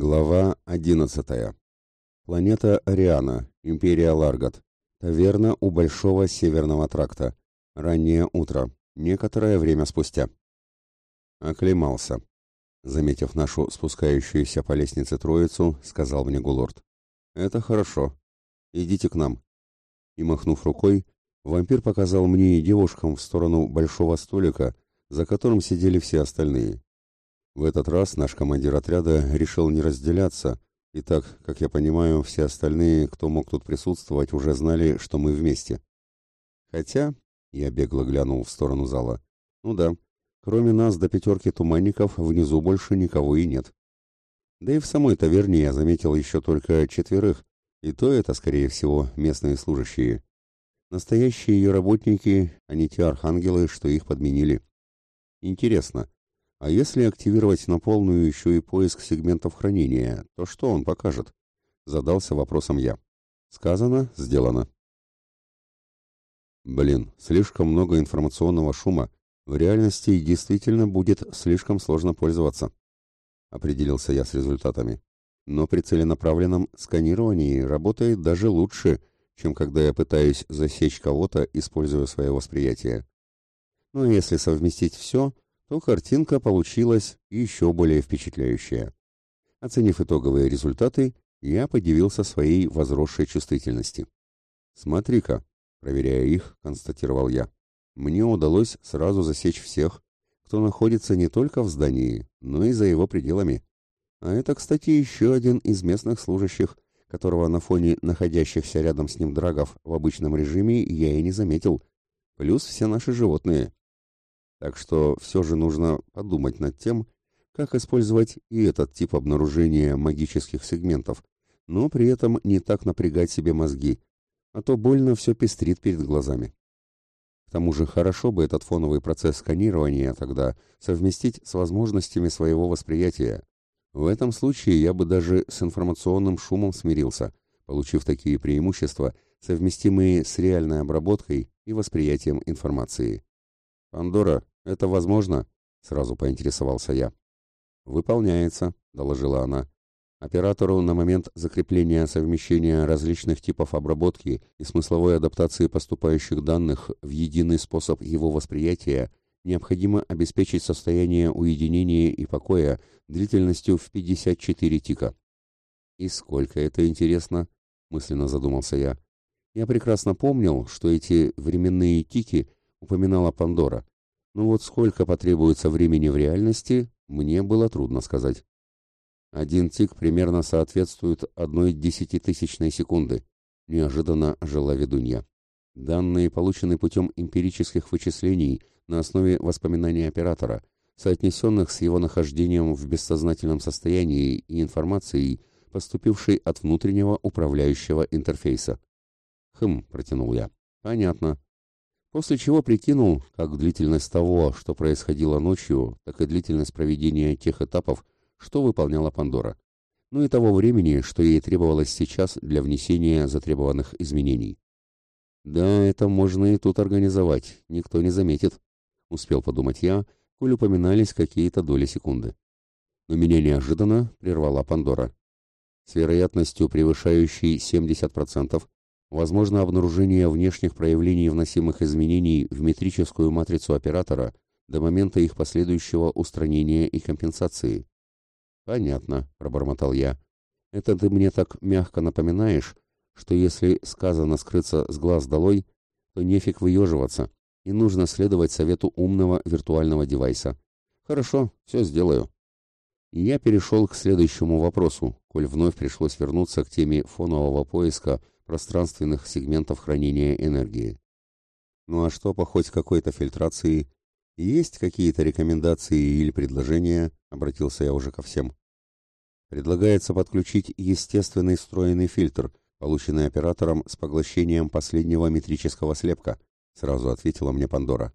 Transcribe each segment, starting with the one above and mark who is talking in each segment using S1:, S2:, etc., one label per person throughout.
S1: Глава 11. Планета Ариана, Империя Ларгат. Таверна у Большого Северного тракта. Раннее утро. Некоторое время спустя. Оклемался. Заметив нашу спускающуюся по лестнице троицу, сказал мне Гулорд. «Это хорошо. Идите к нам». И, махнув рукой, вампир показал мне и девушкам в сторону большого столика, за которым сидели все остальные. В этот раз наш командир отряда решил не разделяться, и так, как я понимаю, все остальные, кто мог тут присутствовать, уже знали, что мы вместе. Хотя, я бегло глянул в сторону зала, ну да, кроме нас до пятерки туманников внизу больше никого и нет. Да и в самой таверне я заметил еще только четверых, и то это, скорее всего, местные служащие. Настоящие ее работники, а не те архангелы, что их подменили. Интересно, а если активировать на полную еще и поиск сегментов хранения, то что он покажет? Задался вопросом я. Сказано, сделано. Блин, слишком много информационного шума. В реальности действительно будет слишком сложно пользоваться. Определился я с результатами. Но при целенаправленном сканировании работает даже лучше, чем когда я пытаюсь засечь кого-то, используя свое восприятие. Ну а если совместить все, то картинка получилась еще более впечатляющая. Оценив итоговые результаты, я подивился своей возросшей чувствительности. «Смотри-ка», проверяя их, констатировал я, «мне удалось сразу засечь всех, кто находится не только в здании, но и за его пределами. А это, кстати, еще один из местных служащих, которого на фоне находящихся рядом с ним драгов в обычном режиме я и не заметил, плюс все наши животные. Так что все же нужно подумать над тем, как использовать и этот тип обнаружения магических сегментов, но при этом не так напрягать себе мозги, а то больно все пестрит перед глазами. К тому же хорошо бы этот фоновый процесс сканирования тогда совместить с возможностями своего восприятия. В этом случае я бы даже с информационным шумом смирился, получив такие преимущества, совместимые с реальной обработкой и восприятием информации. «Пандора, это возможно?» — сразу поинтересовался я. «Выполняется», — доложила она. Оператору на момент закрепления совмещения различных типов обработки и смысловой адаптации поступающих данных в единый способ его восприятия необходимо обеспечить состояние уединения и покоя длительностью в 54 тика. «И сколько это интересно?» — мысленно задумался я. Я прекрасно помнил, что эти временные тики упоминала Пандора. Но вот сколько потребуется времени в реальности, мне было трудно сказать. Один тик примерно соответствует одной десятитысячной секунды, неожиданно ожила ведунья. Данные получены путем эмпирических вычислений на основе воспоминаний оператора, соотнесенных с его нахождением в бессознательном состоянии и информацией, поступившей от внутреннего управляющего интерфейса. «Хм», — протянул я. «Понятно после чего прикинул, как длительность того, что происходило ночью, так и длительность проведения тех этапов, что выполняла Пандора, ну и того времени, что ей требовалось сейчас для внесения затребованных изменений. «Да, это можно и тут организовать, никто не заметит», — успел подумать я, коль упоминались какие-то доли секунды. Но меня неожиданно прервала Пандора. С вероятностью превышающей 70% возможно обнаружение внешних проявлений вносимых изменений в метрическую матрицу оператора до момента их последующего устранения и компенсации. «Понятно», — пробормотал я. «Это ты мне так мягко напоминаешь, что если сказано скрыться с глаз долой, то нефиг выеживаться, и нужно следовать совету умного виртуального девайса. Хорошо, все сделаю». И я перешел к следующему вопросу, коль вновь пришлось вернуться к теме фонового поиска — пространственных сегментов хранения энергии. Ну а что по хоть какой-то фильтрации? Есть какие-то рекомендации или предложения? Обратился я уже ко всем. Предлагается подключить естественный встроенный фильтр, полученный оператором с поглощением последнего метрического слепка, сразу ответила мне Пандора.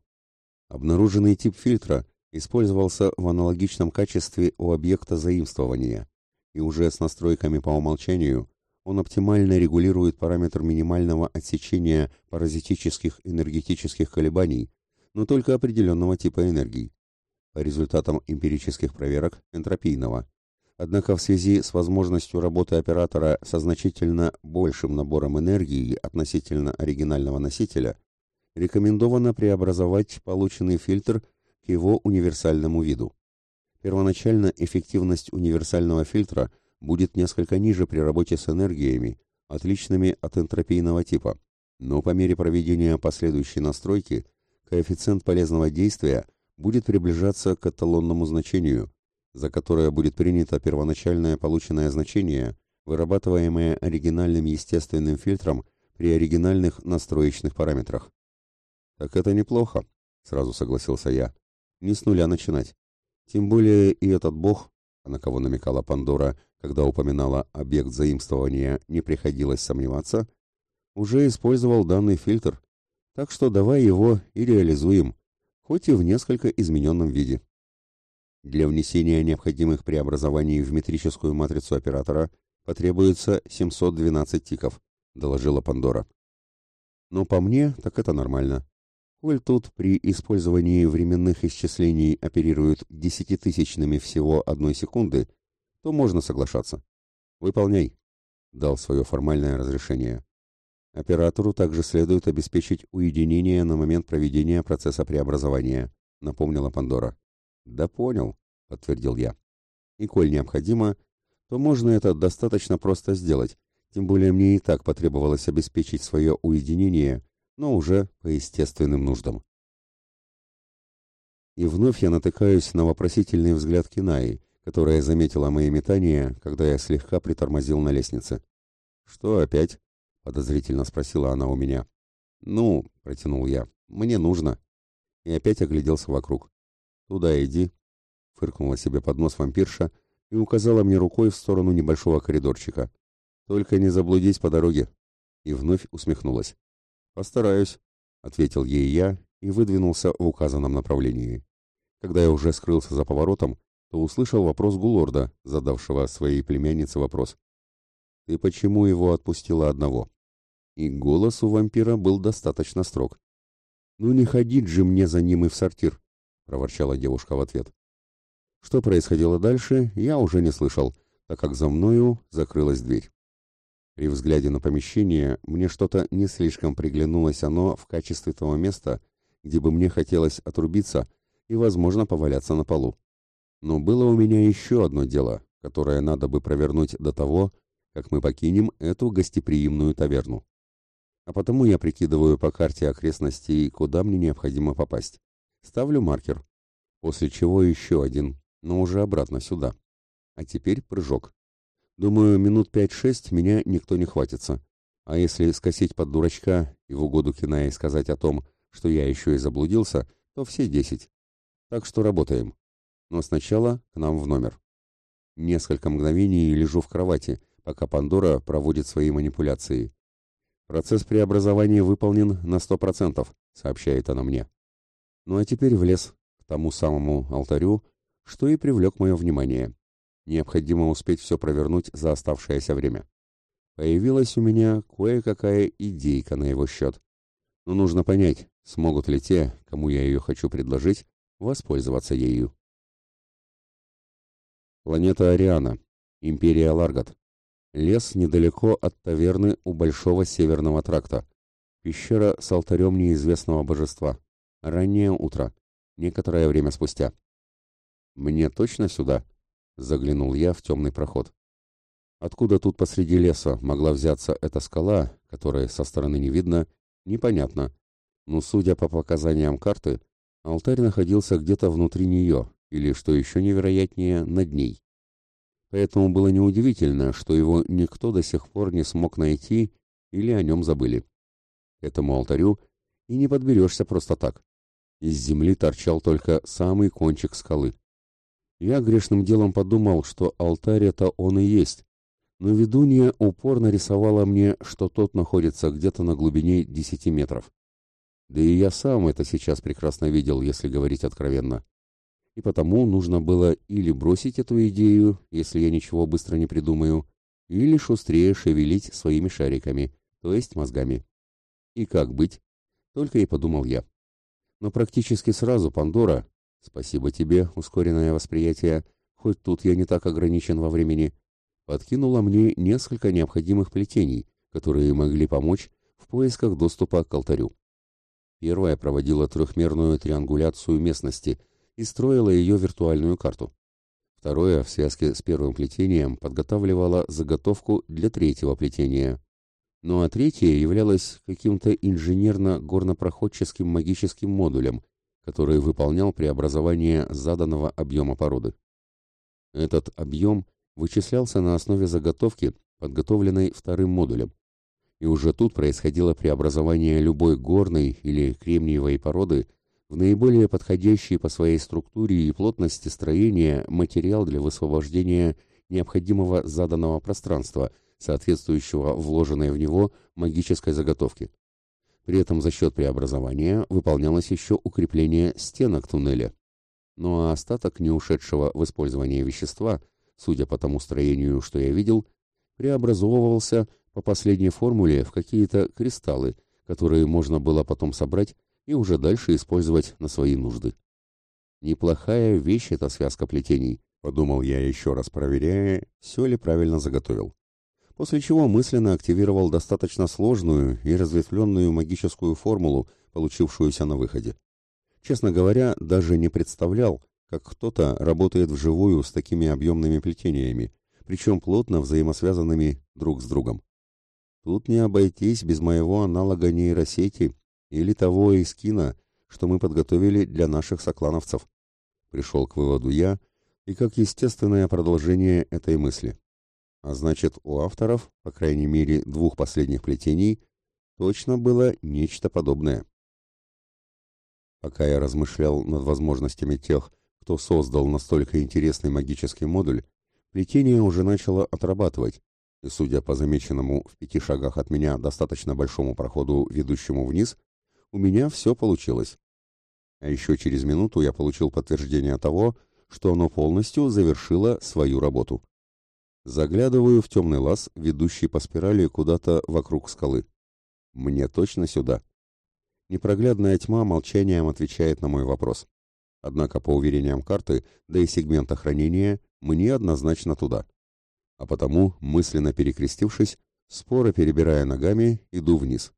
S1: Обнаруженный тип фильтра использовался в аналогичном качестве у объекта заимствования, и уже с настройками по умолчанию он оптимально регулирует параметр минимального отсечения паразитических энергетических колебаний, но только определенного типа энергии. По результатам эмпирических проверок энтропийного. Однако в связи с возможностью работы оператора со значительно большим набором энергии относительно оригинального носителя, рекомендовано преобразовать полученный фильтр к его универсальному виду. Первоначально эффективность универсального фильтра будет несколько ниже при работе с энергиями, отличными от энтропийного типа, но по мере проведения последующей настройки коэффициент полезного действия будет приближаться к эталонному значению, за которое будет принято первоначальное полученное значение, вырабатываемое оригинальным естественным фильтром при оригинальных настроечных параметрах. «Так это неплохо», — сразу согласился я. «Не с нуля начинать. Тем более и этот бог, на кого намекала Пандора, когда упоминала объект заимствования, не приходилось сомневаться, уже использовал данный фильтр, так что давай его и реализуем, хоть и в несколько измененном виде. Для внесения необходимых преобразований в метрическую матрицу оператора потребуется 712 тиков, доложила Пандора. Но по мне, так это нормально. Коль тут при использовании временных исчислений оперируют десятитысячными всего одной секунды, то можно соглашаться. Выполняй, дал свое формальное разрешение. Оператору также следует обеспечить уединение на момент проведения процесса преобразования, напомнила Пандора. Да понял, подтвердил я. И коль необходимо, то можно это достаточно просто сделать, тем более мне и так потребовалось обеспечить свое уединение но уже по естественным нуждам. И вновь я натыкаюсь на вопросительный взгляд Кинаи, которая заметила мои метания, когда я слегка притормозил на лестнице. «Что опять?» — подозрительно спросила она у меня. «Ну», — протянул я, — «мне нужно». И опять огляделся вокруг. «Туда иди», — фыркнула себе под нос вампирша и указала мне рукой в сторону небольшого коридорчика. «Только не заблудись по дороге». И вновь усмехнулась. «Постараюсь», — ответил ей я и выдвинулся в указанном направлении. Когда я уже скрылся за поворотом, то услышал вопрос Гулорда, задавшего своей племяннице вопрос. «Ты почему его отпустила одного?» И голос у вампира был достаточно строг. «Ну не ходить же мне за ним и в сортир», — проворчала девушка в ответ. Что происходило дальше, я уже не слышал, так как за мною закрылась дверь. При взгляде на помещение мне что-то не слишком приглянулось оно в качестве того места, где бы мне хотелось отрубиться и, возможно, поваляться на полу. Но было у меня еще одно дело, которое надо бы провернуть до того, как мы покинем эту гостеприимную таверну. А потому я прикидываю по карте окрестностей, куда мне необходимо попасть. Ставлю маркер, после чего еще один, но уже обратно сюда. А теперь прыжок. Думаю, минут пять-шесть меня никто не хватится. А если скосить под дурачка и в угоду Киная сказать о том, что я еще и заблудился, то все десять. Так что работаем. Но сначала к нам в номер. Несколько мгновений лежу в кровати, пока Пандора проводит свои манипуляции. Процесс преобразования выполнен на сто процентов, сообщает она мне. Ну а теперь в лес, к тому самому алтарю, что и привлек мое внимание. Необходимо успеть все провернуть за оставшееся время. Появилась у меня кое-какая идейка на его счет. Но нужно понять, смогут ли те, кому я ее хочу предложить, воспользоваться ею. Планета Ариана. Империя Ларгат. Лес недалеко от таверны у Большого Северного тракта. Пещера с алтарем неизвестного божества. Раннее утро. Некоторое время спустя. «Мне точно сюда?» Заглянул я в темный проход. Откуда тут посреди леса могла взяться эта скала, которая со стороны не видно, непонятно. Но, судя по показаниям карты, алтарь находился где-то внутри нее, или, что еще невероятнее, над ней. Поэтому было неудивительно, что его никто до сих пор не смог найти или о нем забыли. Этому алтарю и не подберешься просто так. Из земли торчал только самый кончик скалы. Я грешным делом подумал, что алтарь это он и есть, но ведунья упорно рисовала мне, что тот находится где-то на глубине десяти метров. Да и я сам это сейчас прекрасно видел, если говорить откровенно. И потому нужно было или бросить эту идею, если я ничего быстро не придумаю, или шустрее шевелить своими шариками, то есть мозгами. И как быть? Только и подумал я. Но практически сразу Пандора, Спасибо тебе, ускоренное восприятие, хоть тут я не так ограничен во времени, подкинула мне несколько необходимых плетений, которые могли помочь в поисках доступа к алтарю. Первая проводила трехмерную триангуляцию местности и строила ее виртуальную карту. Второе, в связке с первым плетением, подготавливало заготовку для третьего плетения. Ну а третье являлось каким-то инженерно-горнопроходческим магическим модулем, который выполнял преобразование заданного объема породы. Этот объем вычислялся на основе заготовки, подготовленной вторым модулем. И уже тут происходило преобразование любой горной или кремниевой породы в наиболее подходящий по своей структуре и плотности строения материал для высвобождения необходимого заданного пространства, соответствующего вложенной в него магической заготовке. При этом за счет преобразования выполнялось еще укрепление стенок туннеля. Ну а остаток неушедшего в использование вещества, судя по тому строению, что я видел, преобразовывался по последней формуле в какие-то кристаллы, которые можно было потом собрать и уже дальше использовать на свои нужды. Неплохая вещь эта связка плетений, подумал я еще раз проверяя, все ли правильно заготовил. После чего мысленно активировал достаточно сложную и разветвленную магическую формулу, получившуюся на выходе. Честно говоря, даже не представлял, как кто-то работает вживую с такими объемными плетениями, причем плотно взаимосвязанными друг с другом. Тут не обойтись без моего аналога нейросети или того эскина, что мы подготовили для наших соклановцев. Пришел к выводу я, и как естественное продолжение этой мысли. А значит, у авторов, по крайней мере, двух последних плетений, точно было нечто подобное. Пока я размышлял над возможностями тех, кто создал настолько интересный магический модуль, плетение уже начало отрабатывать, и, судя по замеченному в пяти шагах от меня достаточно большому проходу, ведущему вниз, у меня все получилось. А еще через минуту я получил подтверждение того, что оно полностью завершило свою работу. Заглядываю в темный лаз, ведущий по спирали куда-то вокруг скалы. Мне точно сюда. Непроглядная тьма молчанием отвечает на мой вопрос. Однако, по уверениям карты, да и сегмента хранения, мне однозначно туда. А потому, мысленно перекрестившись, споро перебирая ногами, иду вниз.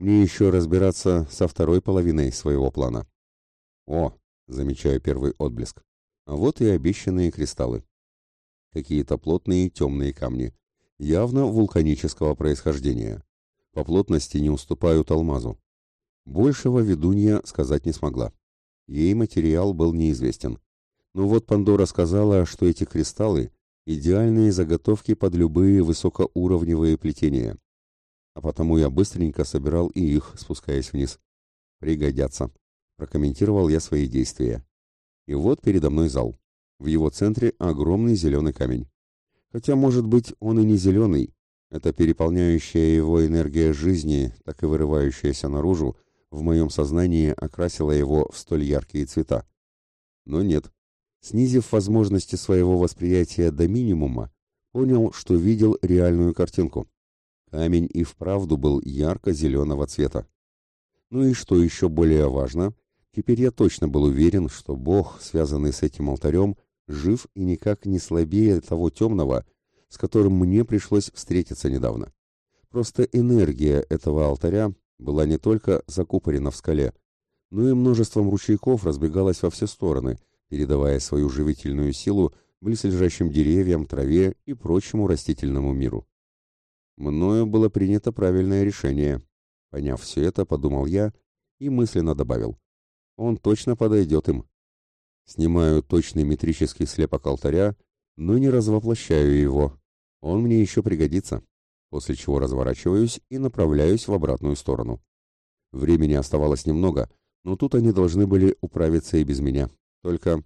S1: Мне еще разбираться со второй половиной своего плана. О, замечаю первый отблеск. А вот и обещанные кристаллы. Какие-то плотные темные камни, явно вулканического происхождения. По плотности не уступают алмазу. Большего ведунья сказать не смогла. Ей материал был неизвестен. Но вот Пандора сказала, что эти кристаллы – идеальные заготовки под любые высокоуровневые плетения а потому я быстренько собирал и их, спускаясь вниз. «Пригодятся», — прокомментировал я свои действия. И вот передо мной зал. В его центре огромный зеленый камень. Хотя, может быть, он и не зеленый. Это переполняющая его энергия жизни, так и вырывающаяся наружу, в моем сознании окрасила его в столь яркие цвета. Но нет. Снизив возможности своего восприятия до минимума, понял, что видел реальную картинку. Камень и вправду был ярко-зеленого цвета. Ну и что еще более важно, теперь я точно был уверен, что Бог, связанный с этим алтарем, жив и никак не слабее того темного, с которым мне пришлось встретиться недавно. Просто энергия этого алтаря была не только закупорена в скале, но и множеством ручейков разбегалась во все стороны, передавая свою живительную силу близлежащим деревьям, траве и прочему растительному миру. Мною было принято правильное решение. Поняв все это, подумал я и мысленно добавил. Он точно подойдет им. Снимаю точный метрический слепок алтаря, но не развоплощаю его. Он мне еще пригодится. После чего разворачиваюсь и направляюсь в обратную сторону. Времени оставалось немного, но тут они должны были управиться и без меня. Только...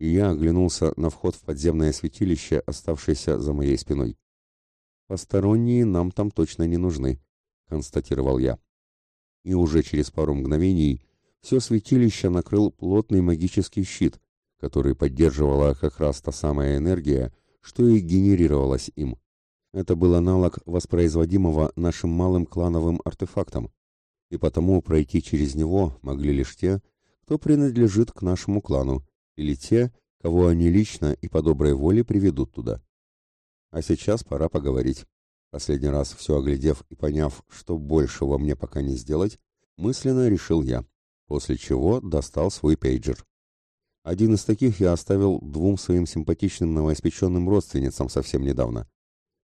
S1: Я оглянулся на вход в подземное святилище, оставшееся за моей спиной. «Посторонние нам там точно не нужны», — констатировал я. И уже через пару мгновений все святилище накрыл плотный магический щит, который поддерживала как раз та самая энергия, что и генерировалась им. Это был аналог воспроизводимого нашим малым клановым артефактом, и потому пройти через него могли лишь те, кто принадлежит к нашему клану, или те, кого они лично и по доброй воле приведут туда. А сейчас пора поговорить. Последний раз все оглядев и поняв, что больше во мне пока не сделать, мысленно решил я, после чего достал свой пейджер. Один из таких я оставил двум своим симпатичным новоиспеченным родственницам совсем недавно.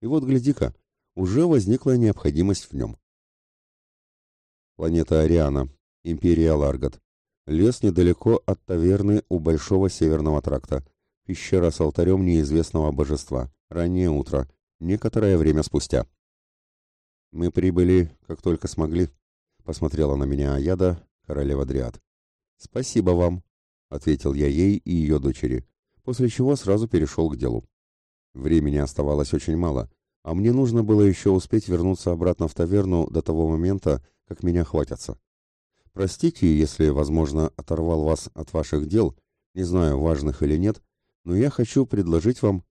S1: И вот, гляди-ка, уже возникла необходимость в нем. Планета Ариана, Империя Ларгат. Лес недалеко от таверны у Большого Северного тракта. Пещера с алтарем неизвестного божества. Раннее утро. Некоторое время спустя. «Мы прибыли, как только смогли», — посмотрела на меня Аяда, королева Дриад. «Спасибо вам», — ответил я ей и ее дочери, после чего сразу перешел к делу. Времени оставалось очень мало, а мне нужно было еще успеть вернуться обратно в таверну до того момента, как меня хватятся. Простите, если, возможно, оторвал вас от ваших дел, не знаю, важных или нет, но я хочу предложить вам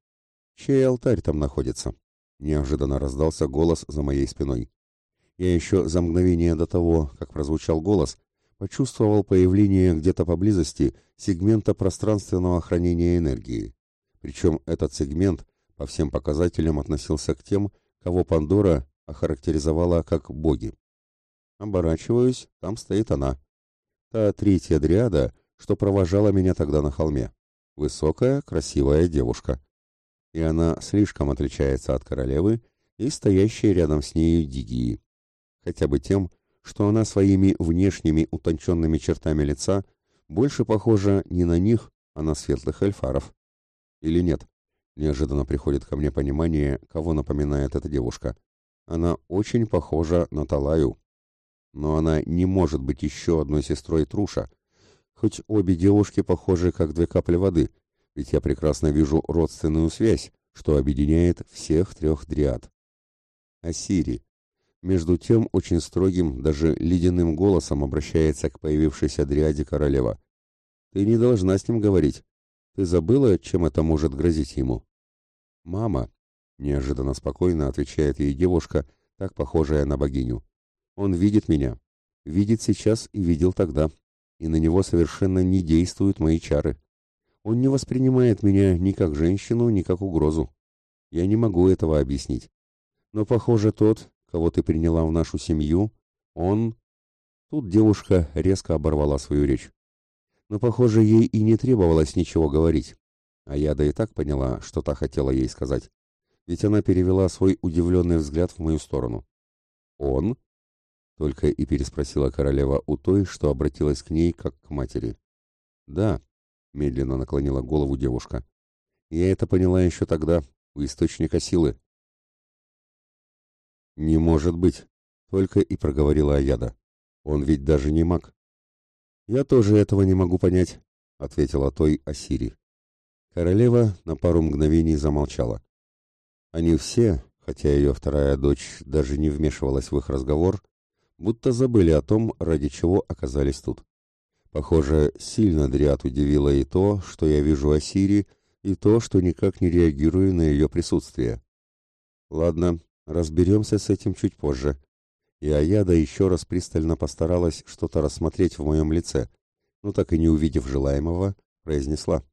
S1: Чей алтарь там находится? Неожиданно раздался голос за моей спиной. Я еще за мгновение до того, как прозвучал голос, почувствовал появление где-то поблизости сегмента пространственного хранения энергии. Причем этот сегмент по всем показателям относился к тем, кого Пандора охарактеризовала как боги. Оборачиваюсь, там стоит она. Та третья дриада, что провожала меня тогда на холме. Высокая, красивая девушка и она слишком отличается от королевы и стоящей рядом с нею Дигии. Хотя бы тем, что она своими внешними утонченными чертами лица больше похожа не на них, а на светлых эльфаров. Или нет? Неожиданно приходит ко мне понимание, кого напоминает эта девушка. Она очень похожа на Талаю. Но она не может быть еще одной сестрой Труша, хоть обе девушки похожи как две капли воды — ведь я прекрасно вижу родственную связь, что объединяет всех трех дриад. Ассири. Между тем, очень строгим, даже ледяным голосом обращается к появившейся дриаде королева. «Ты не должна с ним говорить. Ты забыла, чем это может грозить ему?» «Мама», — неожиданно спокойно отвечает ей девушка, так похожая на богиню. «Он видит меня. Видит сейчас и видел тогда. И на него совершенно не действуют мои чары. Он не воспринимает меня ни как женщину, ни как угрозу. Я не могу этого объяснить. Но, похоже, тот, кого ты приняла в нашу семью, он...» Тут девушка резко оборвала свою речь. Но, похоже, ей и не требовалось ничего говорить. А я да и так поняла, что та хотела ей сказать. Ведь она перевела свой удивленный взгляд в мою сторону. «Он?» — только и переспросила королева у той, что обратилась к ней, как к матери. «Да», медленно наклонила голову девушка. Я это поняла еще тогда, у источника силы. Не может быть, только и проговорила Аяда. Он ведь даже не маг. Я тоже этого не могу понять, ответила той Асири. Королева на пару мгновений замолчала. Они все, хотя ее вторая дочь даже не вмешивалась в их разговор, будто забыли о том, ради чего оказались тут. Похоже, сильно Дриад удивило и то, что я вижу Осири, и то, что никак не реагирую на ее присутствие. Ладно, разберемся с этим чуть позже. И Аяда еще раз пристально постаралась что-то рассмотреть в моем лице, но так и не увидев желаемого, произнесла.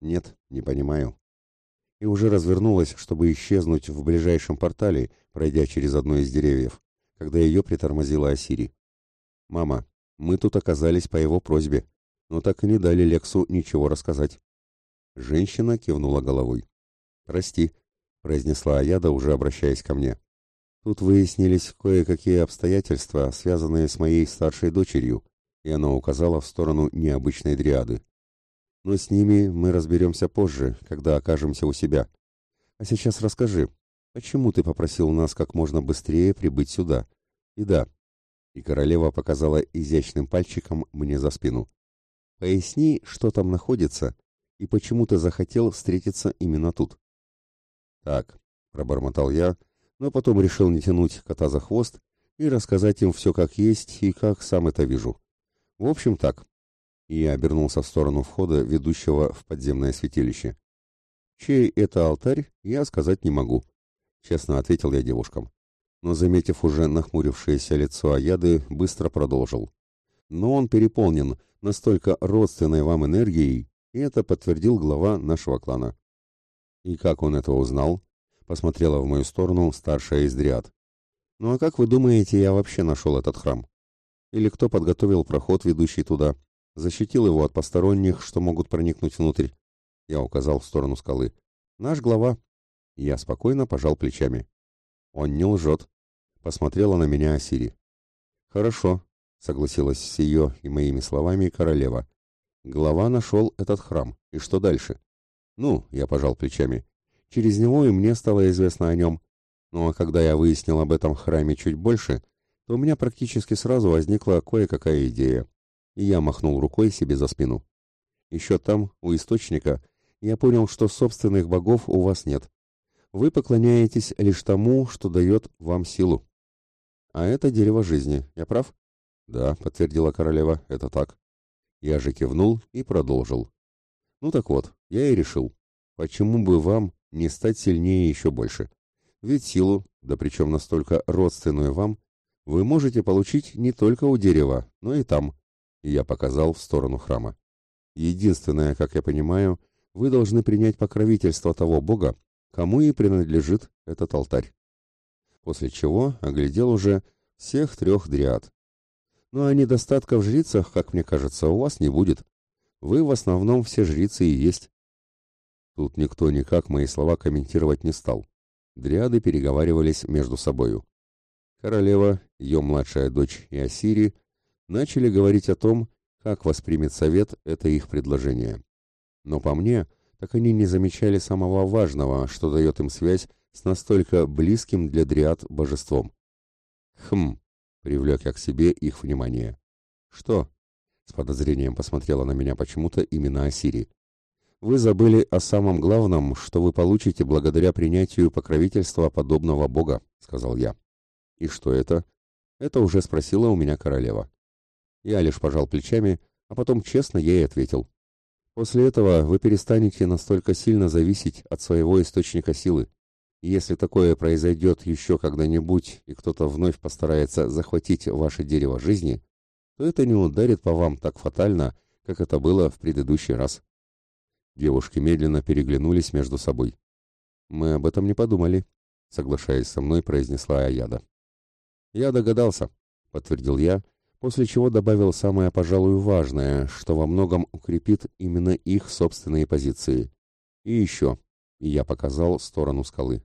S1: «Нет, не понимаю». И уже развернулась, чтобы исчезнуть в ближайшем портале, пройдя через одно из деревьев, когда ее притормозила Осири. «Мама, мы тут оказались по его просьбе, но так и не дали Лексу ничего рассказать. Женщина кивнула головой. «Прости», — произнесла Аяда, уже обращаясь ко мне. «Тут выяснились кое-какие обстоятельства, связанные с моей старшей дочерью», и она указала в сторону необычной дриады. «Но с ними мы разберемся позже, когда окажемся у себя. А сейчас расскажи, почему ты попросил нас как можно быстрее прибыть сюда? И да, и королева показала изящным пальчиком мне за спину. «Поясни, что там находится, и почему ты захотел встретиться именно тут?» «Так», — пробормотал я, но потом решил не тянуть кота за хвост и рассказать им все как есть и как сам это вижу. В общем, так. И я обернулся в сторону входа, ведущего в подземное святилище. Чей это алтарь, я сказать не могу, честно ответил я девушкам но, заметив уже нахмурившееся лицо Аяды, быстро продолжил. Но он переполнен настолько родственной вам энергией, и это подтвердил глава нашего клана. «И как он это узнал?» — посмотрела в мою сторону старшая из дриад. «Ну а как вы думаете, я вообще нашел этот храм? Или кто подготовил проход, ведущий туда, защитил его от посторонних, что могут проникнуть внутрь?» Я указал в сторону скалы. «Наш глава». Я спокойно пожал плечами. «Он не лжет», — посмотрела на меня Асири. «Хорошо», — согласилась с ее и моими словами королева. Глава нашел этот храм. И что дальше? Ну, я пожал плечами. Через него и мне стало известно о нем. Ну а когда я выяснил об этом храме чуть больше, то у меня практически сразу возникла кое-какая идея. И я махнул рукой себе за спину. Еще там, у источника, я понял, что собственных богов у вас нет. Вы поклоняетесь лишь тому, что дает вам силу. А это дерево жизни, я прав? Да, подтвердила королева, это так. Я же кивнул и продолжил. Ну так вот, я и решил, почему бы вам не стать сильнее еще больше? Ведь силу, да причем настолько родственную вам, вы можете получить не только у дерева, но и там. И я показал в сторону храма. Единственное, как я понимаю, вы должны принять покровительство того бога, кому и принадлежит этот алтарь. После чего оглядел уже всех трех дриад, ну а недостатка в жрицах, как мне кажется, у вас не будет. Вы в основном все жрицы и есть. Тут никто никак мои слова комментировать не стал. Дриады переговаривались между собою. Королева, ее младшая дочь и Асири начали говорить о том, как воспримет совет это их предложение. Но по мне, так они не замечали самого важного, что дает им связь с настолько близким для дриад божеством. Хм, Привлек я к себе их внимание. «Что?» — с подозрением посмотрела на меня почему-то именно Асири. «Вы забыли о самом главном, что вы получите благодаря принятию покровительства подобного бога», — сказал я. «И что это?» — это уже спросила у меня королева. Я лишь пожал плечами, а потом честно ей ответил. «После этого вы перестанете настолько сильно зависеть от своего источника силы. Если такое произойдет еще когда-нибудь, и кто-то вновь постарается захватить ваше дерево жизни, то это не ударит по вам так фатально, как это было в предыдущий раз. Девушки медленно переглянулись между собой. «Мы об этом не подумали», — соглашаясь со мной, произнесла Аяда. «Я догадался», — подтвердил я, после чего добавил самое, пожалуй, важное, что во многом укрепит именно их собственные позиции. «И еще», — я показал сторону скалы.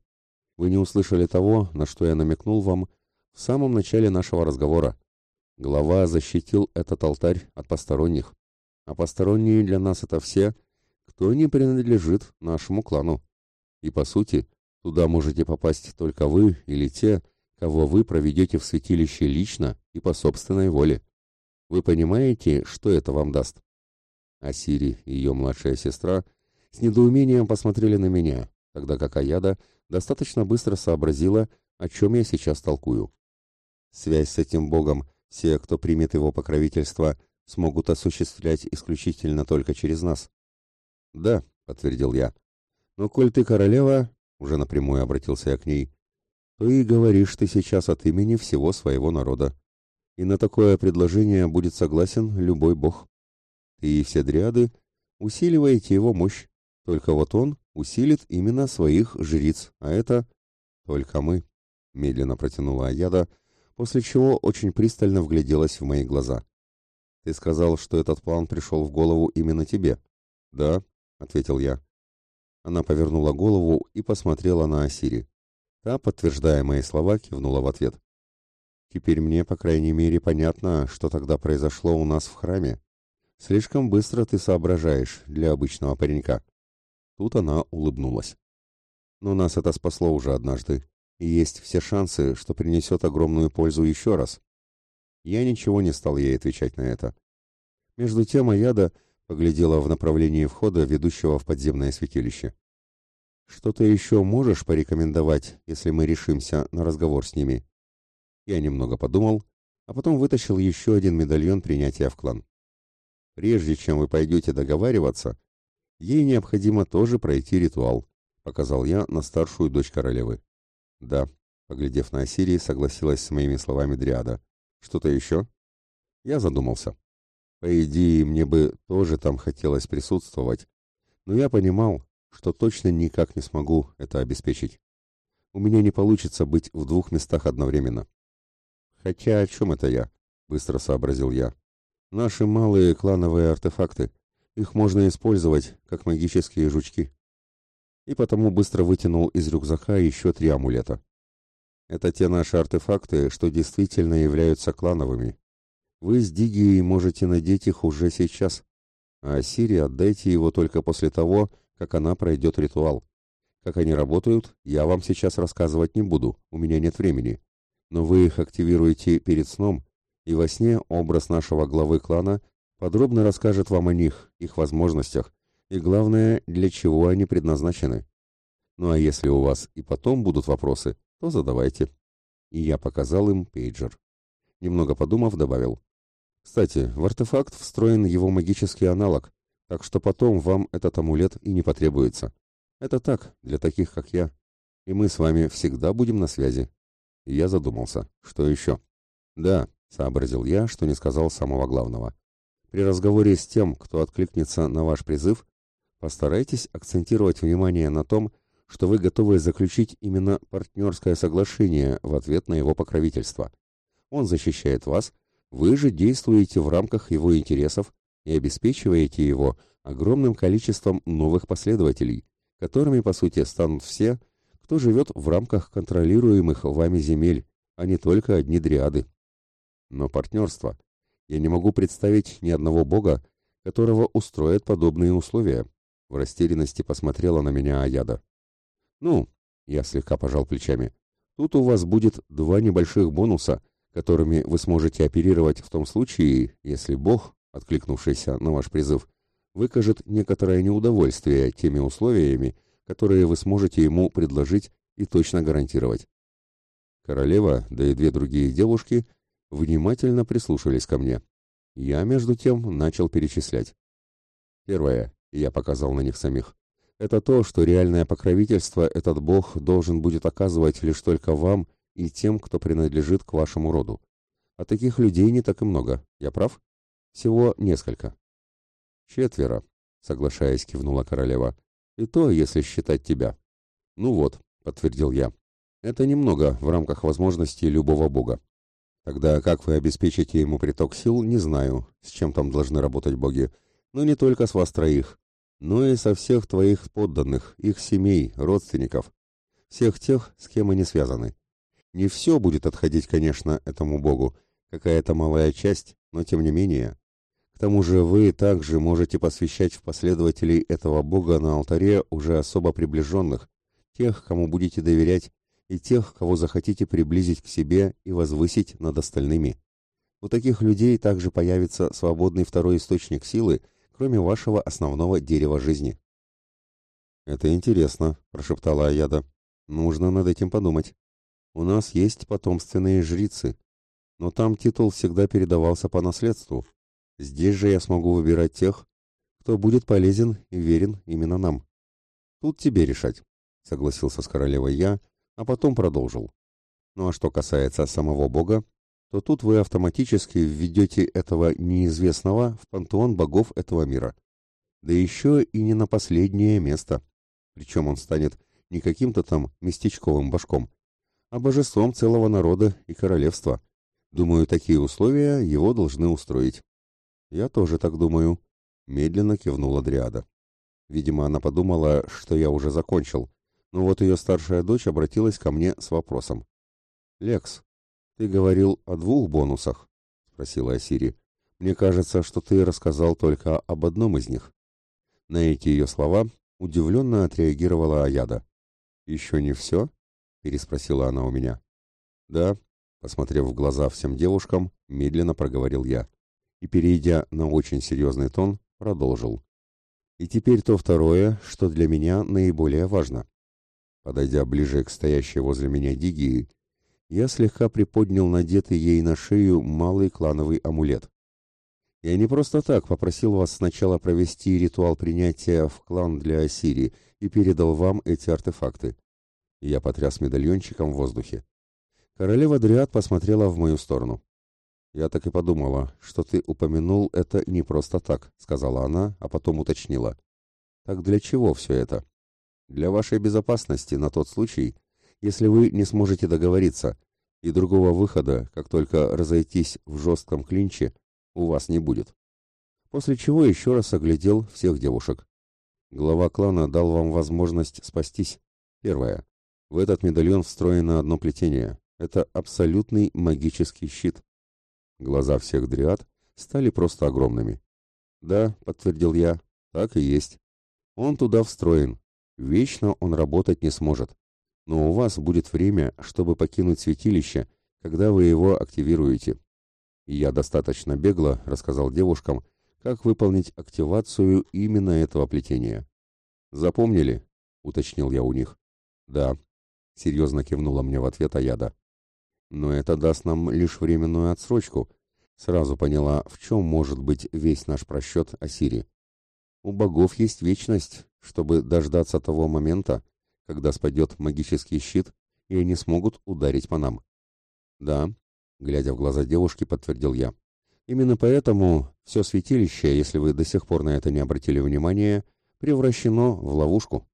S1: Вы не услышали того, на что я намекнул вам в самом начале нашего разговора. Глава защитил этот алтарь от посторонних. А посторонние для нас это все, кто не принадлежит нашему клану. И по сути, туда можете попасть только вы или те, кого вы проведете в святилище лично и по собственной воле. Вы понимаете, что это вам даст? Асири и ее младшая сестра с недоумением посмотрели на меня, тогда как Аяда достаточно быстро сообразила, о чем я сейчас толкую. Связь с этим богом все, кто примет его покровительство, смогут осуществлять исключительно только через нас. Да, подтвердил я. Но коль ты королева, уже напрямую обратился я к ней, то и говоришь ты сейчас от имени всего своего народа. И на такое предложение будет согласен любой бог. Ты и все дриады усиливаете его мощь, только вот он усилит именно своих жриц, а это только мы, медленно протянула Аяда, после чего очень пристально вгляделась в мои глаза. Ты сказал, что этот план пришел в голову именно тебе? Да, ответил я. Она повернула голову и посмотрела на Асири. Та, подтверждая мои слова, кивнула в ответ. Теперь мне, по крайней мере, понятно, что тогда произошло у нас в храме. Слишком быстро ты соображаешь для обычного паренька. Тут она улыбнулась. Но нас это спасло уже однажды, и есть все шансы, что принесет огромную пользу еще раз. Я ничего не стал ей отвечать на это. Между тем Аяда поглядела в направлении входа, ведущего в подземное святилище. «Что ты еще можешь порекомендовать, если мы решимся на разговор с ними?» Я немного подумал, а потом вытащил еще один медальон принятия в клан. «Прежде чем вы пойдете договариваться, Ей необходимо тоже пройти ритуал, показал я на старшую дочь королевы. Да, поглядев на Осирии, согласилась с моими словами Дриада. Что-то еще? Я задумался. По идее, мне бы тоже там хотелось присутствовать, но я понимал, что точно никак не смогу это обеспечить. У меня не получится быть в двух местах одновременно. Хотя о чем это я? Быстро сообразил я. Наши малые клановые артефакты. Их можно использовать, как магические жучки. И потому быстро вытянул из рюкзака еще три амулета. Это те наши артефакты, что действительно являются клановыми. Вы с Дигией можете надеть их уже сейчас, а Сири отдайте его только после того, как она пройдет ритуал. Как они работают, я вам сейчас рассказывать не буду, у меня нет времени. Но вы их активируете перед сном, и во сне образ нашего главы клана подробно расскажет вам о них, их возможностях, и главное, для чего они предназначены. Ну а если у вас и потом будут вопросы, то задавайте. И я показал им пейджер. Немного подумав, добавил. Кстати, в артефакт встроен его магический аналог, так что потом вам этот амулет и не потребуется. Это так, для таких, как я. И мы с вами всегда будем на связи. И я задумался, что еще? Да, сообразил я, что не сказал самого главного. При разговоре с тем, кто откликнется на ваш призыв, постарайтесь акцентировать внимание на том, что вы готовы заключить именно партнерское соглашение в ответ на его покровительство. Он защищает вас, вы же действуете в рамках его интересов и обеспечиваете его огромным количеством новых последователей, которыми, по сути, станут все, кто живет в рамках контролируемых вами земель, а не только одни дриады. Но партнерство. Я не могу представить ни одного бога, которого устроят подобные условия. В растерянности посмотрела на меня Аяда. Ну, я слегка пожал плечами. Тут у вас будет два небольших бонуса, которыми вы сможете оперировать в том случае, если бог, откликнувшийся на ваш призыв, выкажет некоторое неудовольствие теми условиями, которые вы сможете ему предложить и точно гарантировать. Королева, да и две другие девушки внимательно прислушались ко мне. Я, между тем, начал перечислять. Первое, я показал на них самих, это то, что реальное покровительство этот бог должен будет оказывать лишь только вам и тем, кто принадлежит к вашему роду. А таких людей не так и много, я прав? Всего несколько. Четверо, соглашаясь, кивнула королева. И то, если считать тебя. Ну вот, подтвердил я. Это немного в рамках возможностей любого бога. Тогда как вы обеспечите ему приток сил, не знаю, с чем там должны работать боги, но не только с вас троих, но и со всех твоих подданных, их семей, родственников, всех тех, с кем они связаны. Не все будет отходить, конечно, этому богу, какая-то малая часть, но тем не менее. К тому же вы также можете посвящать в последователей этого бога на алтаре уже особо приближенных, тех, кому будете доверять, и тех, кого захотите приблизить к себе и возвысить над остальными. У таких людей также появится свободный второй источник силы, кроме вашего основного дерева жизни. «Это интересно», — прошептала Аяда. «Нужно над этим подумать. У нас есть потомственные жрицы, но там титул всегда передавался по наследству, Здесь же я смогу выбирать тех, кто будет полезен и верен именно нам. Тут тебе решать, согласился с королевой я, а потом продолжил. Ну а что касается самого бога, то тут вы автоматически введете этого неизвестного в пантеон богов этого мира. Да еще и не на последнее место. Причем он станет не каким-то там местечковым башком, а божеством целого народа и королевства. Думаю, такие условия его должны устроить. «Я тоже так думаю», — медленно кивнула Дриада. Видимо, она подумала, что я уже закончил, но вот ее старшая дочь обратилась ко мне с вопросом. «Лекс, ты говорил о двух бонусах?» — спросила Асири. «Мне кажется, что ты рассказал только об одном из них». На эти ее слова удивленно отреагировала Аяда. «Еще не все?» — переспросила она у меня. «Да», — посмотрев в глаза всем девушкам, медленно проговорил я и, перейдя на очень серьезный тон, продолжил. И теперь то второе, что для меня наиболее важно. Подойдя ближе к стоящей возле меня Дигии, я слегка приподнял надетый ей на шею малый клановый амулет. Я не просто так попросил вас сначала провести ритуал принятия в клан для Осири и передал вам эти артефакты. Я потряс медальончиком в воздухе. Королева Дриад посмотрела в мою сторону. Я так и подумала, что ты упомянул это не просто так, сказала она, а потом уточнила. Так для чего все это? Для вашей безопасности на тот случай, если вы не сможете договориться, и другого выхода, как только разойтись в жестком клинче, у вас не будет. После чего еще раз оглядел всех девушек. Глава клана дал вам возможность спастись. Первое. В этот медальон встроено одно плетение. Это абсолютный магический щит. Глаза всех дриад стали просто огромными. «Да», — подтвердил я, — «так и есть. Он туда встроен. Вечно он работать не сможет но у вас будет время, чтобы покинуть святилище, когда вы его активируете. Я достаточно бегло рассказал девушкам, как выполнить активацию именно этого плетения. «Запомнили?» — уточнил я у них. «Да», — серьезно кивнула мне в ответ Аяда. «Но это даст нам лишь временную отсрочку», — сразу поняла, в чем может быть весь наш просчет Осири. «У богов есть вечность, чтобы дождаться того момента, когда спадет магический щит, и они смогут ударить по нам. Да, глядя в глаза девушки, подтвердил я. Именно поэтому все святилище, если вы до сих пор на это не обратили внимания, превращено в ловушку.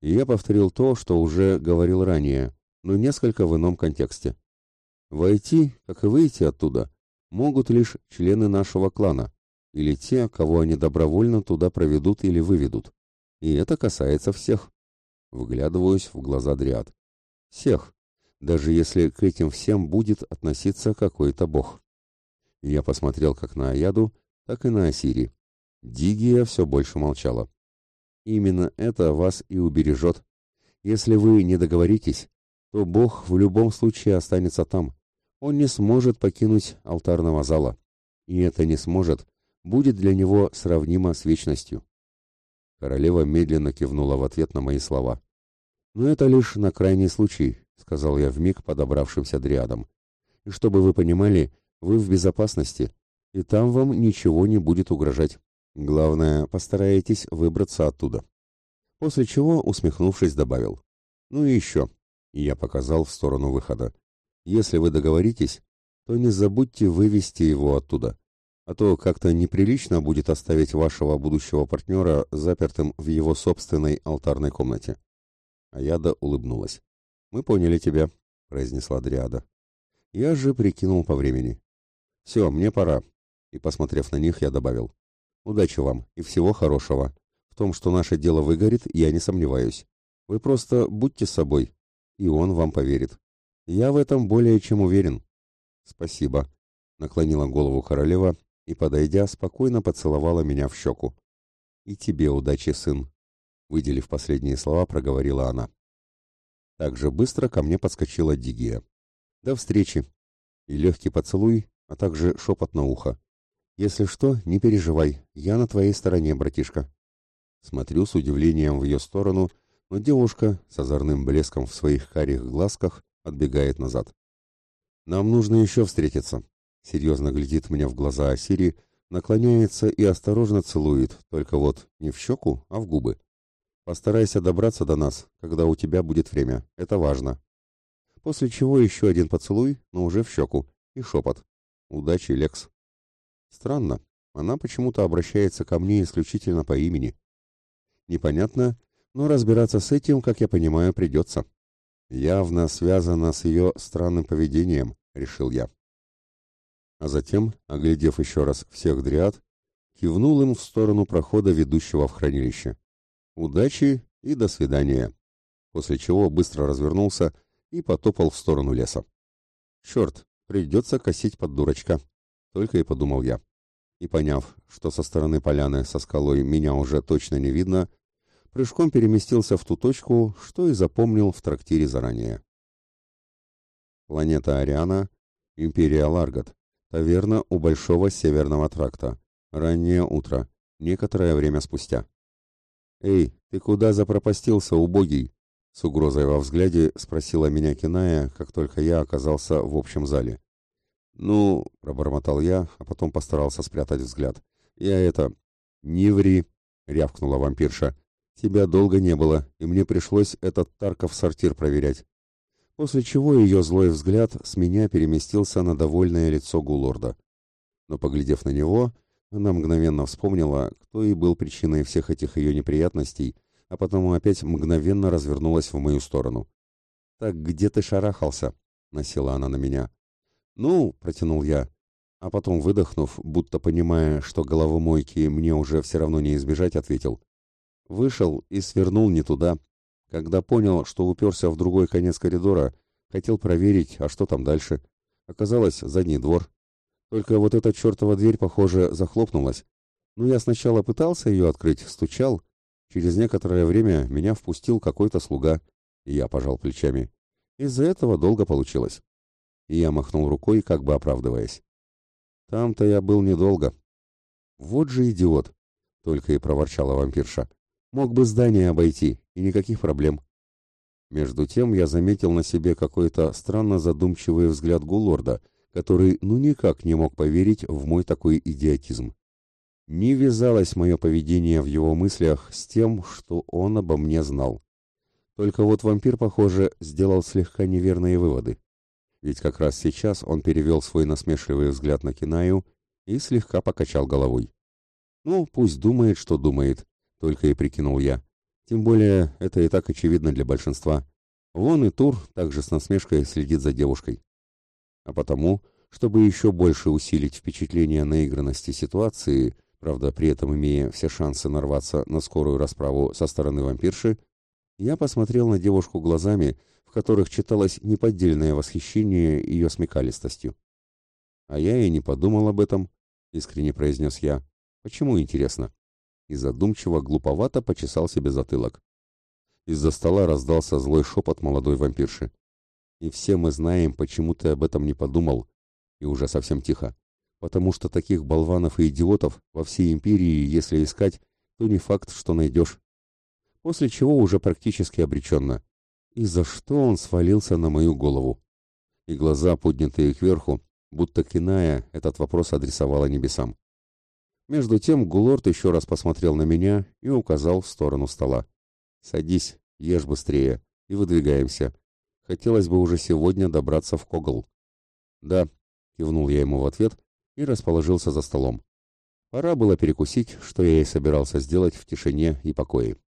S1: И я повторил то, что уже говорил ранее, но несколько в ином контексте. Войти, как и выйти оттуда, могут лишь члены нашего клана, или те, кого они добровольно туда проведут или выведут. И это касается всех. Вглядываюсь в глаза Дриад. Всех, даже если к этим всем будет относиться какой-то бог. Я посмотрел как на Аяду, так и на Осири. Дигия все больше молчала. Именно это вас и убережет. Если вы не договоритесь, то бог в любом случае останется там. Он не сможет покинуть алтарного зала. И это не сможет будет для него сравнимо с вечностью. Королева медленно кивнула в ответ на мои слова. «Но это лишь на крайний случай», — сказал я вмиг подобравшимся дриадам. «И чтобы вы понимали, вы в безопасности, и там вам ничего не будет угрожать. Главное, постарайтесь выбраться оттуда». После чего, усмехнувшись, добавил. «Ну и еще», — я показал в сторону выхода. «Если вы договоритесь, то не забудьте вывести его оттуда а то как-то неприлично будет оставить вашего будущего партнера запертым в его собственной алтарной комнате. Аяда улыбнулась. «Мы поняли тебя», — произнесла Дриада. «Я же прикинул по времени. Все, мне пора». И, посмотрев на них, я добавил. «Удачи вам и всего хорошего. В том, что наше дело выгорит, я не сомневаюсь. Вы просто будьте собой, и он вам поверит. Я в этом более чем уверен». «Спасибо», — наклонила голову королева и, подойдя, спокойно поцеловала меня в щеку. «И тебе удачи, сын!» Выделив последние слова, проговорила она. Так же быстро ко мне подскочила Дигия. «До встречи!» И легкий поцелуй, а также шепот на ухо. «Если что, не переживай, я на твоей стороне, братишка». Смотрю с удивлением в ее сторону, но девушка с озорным блеском в своих карих глазках отбегает назад. «Нам нужно еще встретиться», Серьезно глядит мне в глаза Асири, наклоняется и осторожно целует, только вот не в щеку, а в губы. Постарайся добраться до нас, когда у тебя будет время, это важно. После чего еще один поцелуй, но уже в щеку, и шепот. Удачи, Лекс. Странно, она почему-то обращается ко мне исключительно по имени. Непонятно, но разбираться с этим, как я понимаю, придется. Явно связано с ее странным поведением, решил я а затем, оглядев еще раз всех дриад, кивнул им в сторону прохода, ведущего в хранилище. «Удачи и до свидания!» После чего быстро развернулся и потопал в сторону леса. «Черт, придется косить под дурачка!» Только и подумал я. И поняв, что со стороны поляны со скалой меня уже точно не видно, прыжком переместился в ту точку, что и запомнил в трактире заранее. Планета Ариана, Империя Ларгат, Таверна у Большого Северного тракта. Раннее утро. Некоторое время спустя. «Эй, ты куда запропастился, убогий?» С угрозой во взгляде спросила меня Киная, как только я оказался в общем зале. «Ну...» — пробормотал я, а потом постарался спрятать взгляд. «Я это...» «Не ври!» — рявкнула вампирша. «Тебя долго не было, и мне пришлось этот Тарков сортир проверять. После чего ее злой взгляд с меня переместился на довольное лицо Гулорда. Но, поглядев на него, она мгновенно вспомнила, кто и был причиной всех этих ее неприятностей, а потом опять мгновенно развернулась в мою сторону. «Так где ты шарахался?» — насела она на меня. «Ну», — протянул я, а потом, выдохнув, будто понимая, что головомойки мне уже все равно не избежать, ответил. Вышел и свернул не туда. Когда понял, что уперся в другой конец коридора, хотел проверить, а что там дальше. Оказалось, задний двор. Только вот эта чертова дверь, похоже, захлопнулась. Ну, я сначала пытался ее открыть, стучал. Через некоторое время меня впустил какой-то слуга, и я пожал плечами. Из-за этого долго получилось. И я махнул рукой, как бы оправдываясь. Там-то я был недолго. Вот же идиот, только и проворчала вампирша. Мог бы здание обойти, и никаких проблем. Между тем я заметил на себе какой-то странно задумчивый взгляд Гулорда, который ну никак не мог поверить в мой такой идиотизм. Не вязалось мое поведение в его мыслях с тем, что он обо мне знал. Только вот вампир, похоже, сделал слегка неверные выводы ведь как раз сейчас он перевел свой насмешливый взгляд на Кинаю и слегка покачал головой. «Ну, пусть думает, что думает», — только и прикинул я. «Тем более, это и так очевидно для большинства. Вон и Тур также с насмешкой следит за девушкой. А потому, чтобы еще больше усилить впечатление наигранности ситуации, правда, при этом имея все шансы нарваться на скорую расправу со стороны вампирши, я посмотрел на девушку глазами, в которых читалось неподдельное восхищение ее смекалистостью. «А я и не подумал об этом», — искренне произнес я. «Почему, интересно?» И задумчиво, глуповато почесал себе затылок. Из-за стола раздался злой шепот молодой вампирши. «И все мы знаем, почему ты об этом не подумал». И уже совсем тихо. «Потому что таких болванов и идиотов во всей империи, если искать, то не факт, что найдешь». После чего уже практически обреченно. И за что он свалился на мою голову? И глаза, поднятые кверху, будто киная, этот вопрос адресовала небесам. Между тем Гулорд еще раз посмотрел на меня и указал в сторону стола. «Садись, ешь быстрее и выдвигаемся. Хотелось бы уже сегодня добраться в Когл». «Да», — кивнул я ему в ответ и расположился за столом. Пора было перекусить, что я и собирался сделать в тишине и покое.